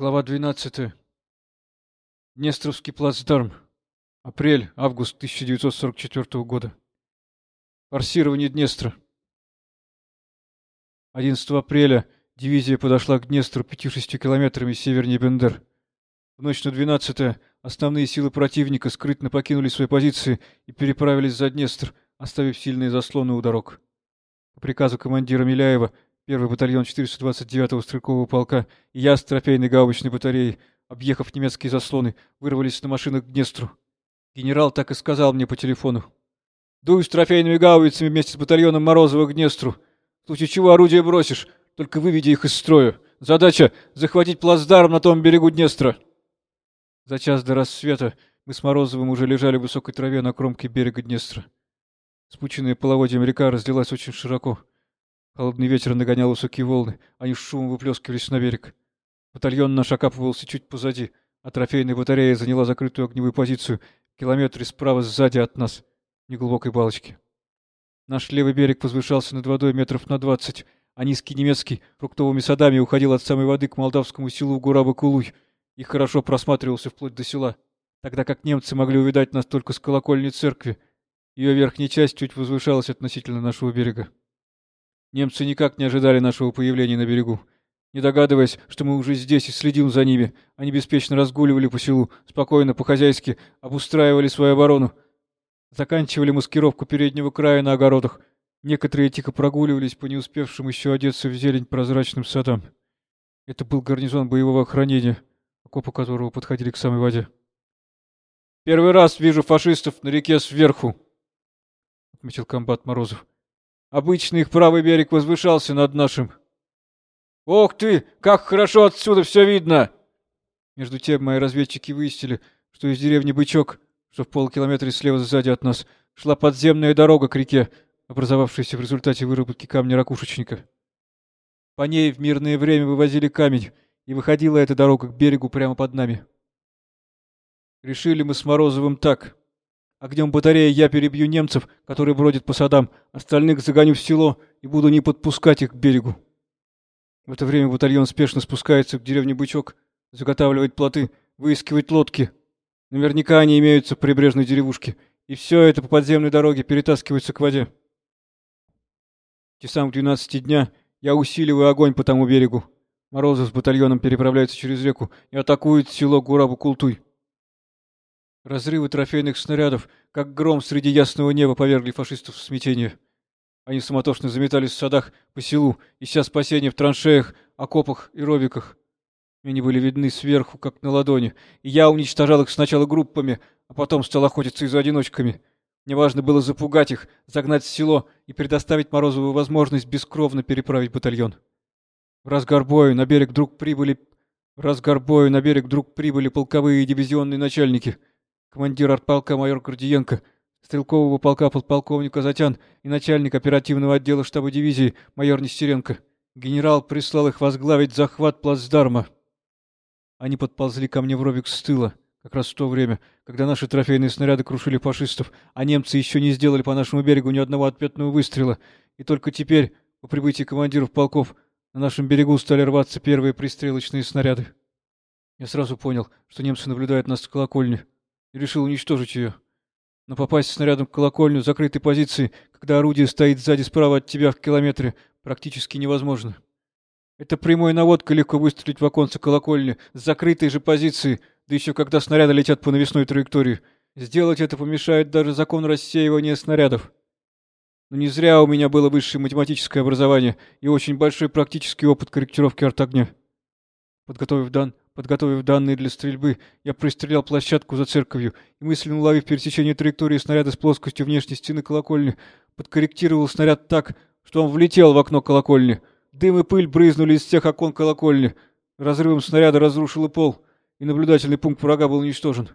Глава 12. Днестровский плацдарм. Апрель-август 1944 года. Форсирование Днестра. 11 апреля дивизия подошла к Днестру 5-6 километрами севернее Бендер. В ночь на 12 основные силы противника скрытно покинули свои позиции и переправились за Днестр, оставив сильные заслоны у дорог. По приказу командира Миляева Первый батальон 429-го стрелкового полка и я с трофейной гаубичной батареей, объехав немецкие заслоны, вырвались на машинах к Днестру. Генерал так и сказал мне по телефону. «Дуй с трофейными гаубицами вместе с батальоном Морозова к Днестру. В случае чего орудие бросишь, только выведи их из строя. Задача — захватить плацдарм на том берегу Днестра». За час до рассвета мы с Морозовым уже лежали в высокой траве на кромке берега Днестра. Спученная половодьем река разлилась очень широко. Холодный ветер нагонял высокие волны, они шумом выплескивались на берег. Батальон наш окапывался чуть позади, а трофейная батарея заняла закрытую огневую позицию в километре справа сзади от нас, неглубокой балочки. Наш левый берег возвышался над водой метров на двадцать, а низкий немецкий фруктовыми садами уходил от самой воды к молдавскому селу Гураба-Кулуй и хорошо просматривался вплоть до села, тогда как немцы могли увидать нас только с колокольни церкви. Ее верхняя часть чуть возвышалась относительно нашего берега. Немцы никак не ожидали нашего появления на берегу. Не догадываясь, что мы уже здесь и следим за ними, они беспечно разгуливали по селу, спокойно, по-хозяйски, обустраивали свою оборону. Заканчивали маскировку переднего края на огородах. Некоторые тихо прогуливались по не успевшим еще одеться в зелень прозрачным садам. Это был гарнизон боевого охранения, окопы которого подходили к самой воде. «Первый раз вижу фашистов на реке сверху», — отметил комбат Морозов. Обычно их правый берег возвышался над нашим. «Ох ты, как хорошо отсюда все видно!» Между тем мои разведчики выяснили, что из деревни Бычок, что в полкилометре слева сзади от нас, шла подземная дорога к реке, образовавшаяся в результате выработки камня ракушечника. По ней в мирное время вывозили камень, и выходила эта дорога к берегу прямо под нами. Решили мы с Морозовым так. Огнем батареи я перебью немцев, которые бродят по садам, остальных загоню в село и буду не подпускать их к берегу. В это время батальон спешно спускается к деревне Бычок, заготавливает плоты, выискивает лодки. Наверняка они имеются в прибрежной деревушке, и все это по подземной дороге перетаскивается к воде. Часам к двенадцати дня я усиливаю огонь по тому берегу. Морозов с батальоном переправляются через реку и атакуют село Гурабу-Култуй. Разрывы трофейных снарядов, как гром среди ясного неба, повергли фашистов в смятение. Они суматошно заметались в садах по селу, ища спасения в траншеях, окопах и робиках. Они были видны сверху, как на ладони, и я уничтожал их сначала группами, а потом стал охотиться и за одиночками. Мне важно было запугать их, загнать в село и предоставить Морозову возможность бескровно переправить батальон. В разгар боя на берег вдруг прибыли... В разгар боя на берег вдруг прибыли полковые и дивизионные начальники — командир артполка майор Гордиенко, стрелкового полка подполковник Казатян и начальник оперативного отдела штаба дивизии майор Нестеренко. Генерал прислал их возглавить захват плацдарма. Они подползли ко мне в робик с тыла, как раз в то время, когда наши трофейные снаряды крушили фашистов, а немцы еще не сделали по нашему берегу ни одного ответного выстрела, и только теперь, по прибытии командиров полков, на нашем берегу стали рваться первые пристрелочные снаряды. Я сразу понял, что немцы наблюдают нас с колокольни и решил уничтожить ее. Но попасть снарядом в колокольню закрытой позиции, когда орудие стоит сзади справа от тебя в километре, практически невозможно. Это прямой наводкой легко выстрелить в оконце колокольни с закрытой же позиции, да еще когда снаряды летят по навесной траектории. Сделать это помешает даже закон рассеивания снарядов. Но не зря у меня было высшее математическое образование и очень большой практический опыт корректировки артогня. Подготовив дан, Подготовив данные для стрельбы, я пристрелял площадку за церковью и, мысленно уловив пересечение траектории снаряда с плоскостью внешней стены колокольни, подкорректировал снаряд так, что он влетел в окно колокольни. Дым и пыль брызнули из всех окон колокольни. Разрывом снаряда разрушил и пол, и наблюдательный пункт врага был уничтожен.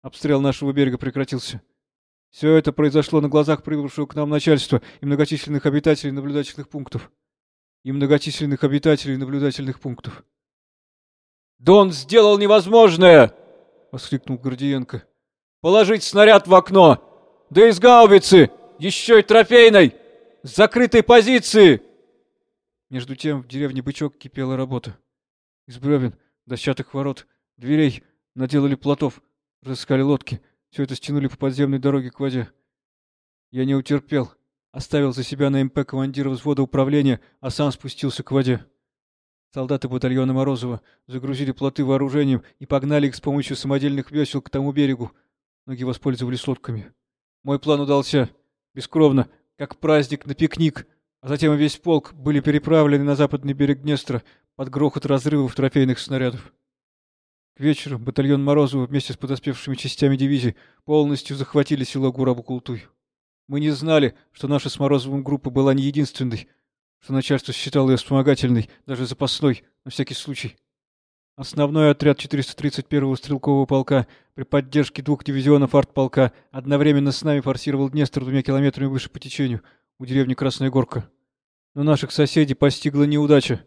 Обстрел нашего берега прекратился. Все это произошло на глазах прибывшего к нам начальства и многочисленных обитателей наблюдательных пунктов. И многочисленных обитателей наблюдательных пунктов. «Дон сделал невозможное!» — воскликнул Гордиенко. «Положить снаряд в окно! Да из гаубицы! Еще и трофейной! С закрытой позиции!» Между тем в деревне Бычок кипела работа. Из бревен, дощатых ворот, дверей, наделали плотов, разыскали лодки. Все это стянули по подземной дороге к воде. Я не утерпел. Оставил за себя на МП командира взвода управления, а сам спустился к воде. Солдаты батальона Морозова загрузили плоты вооружением и погнали их с помощью самодельных весел к тому берегу. Многие воспользовались лодками. Мой план удался. Бескровно, как праздник на пикник. А затем весь полк были переправлены на западный берег Днестра под грохот разрывов трофейных снарядов. К вечеру батальон Морозова вместе с подоспевшими частями дивизии полностью захватили село Гурабу-Култуй. Мы не знали, что наша с Морозовым группа была не единственной, что начальство считало ее вспомогательной, даже запасной, на всякий случай. Основной отряд 431-го стрелкового полка при поддержке двух дивизионов артполка одновременно с нами форсировал Днестр двумя километрами выше по течению, у деревни Красная Горка. Но наших соседей постигла неудача.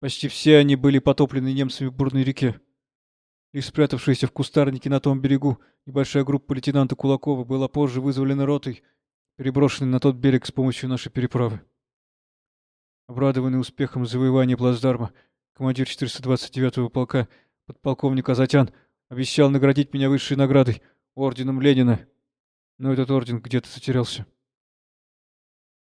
Почти все они были потоплены немцами в бурной реке. Лишь спрятавшаяся в кустарнике на том берегу небольшая группа лейтенанта Кулакова была позже вызволена ротой, переброшенной на тот берег с помощью нашей переправы. Обрадованный успехом завоевания плацдарма, командир 429-го полка, подполковник Азатян, обещал наградить меня высшей наградой, орденом Ленина. Но этот орден где-то затерялся.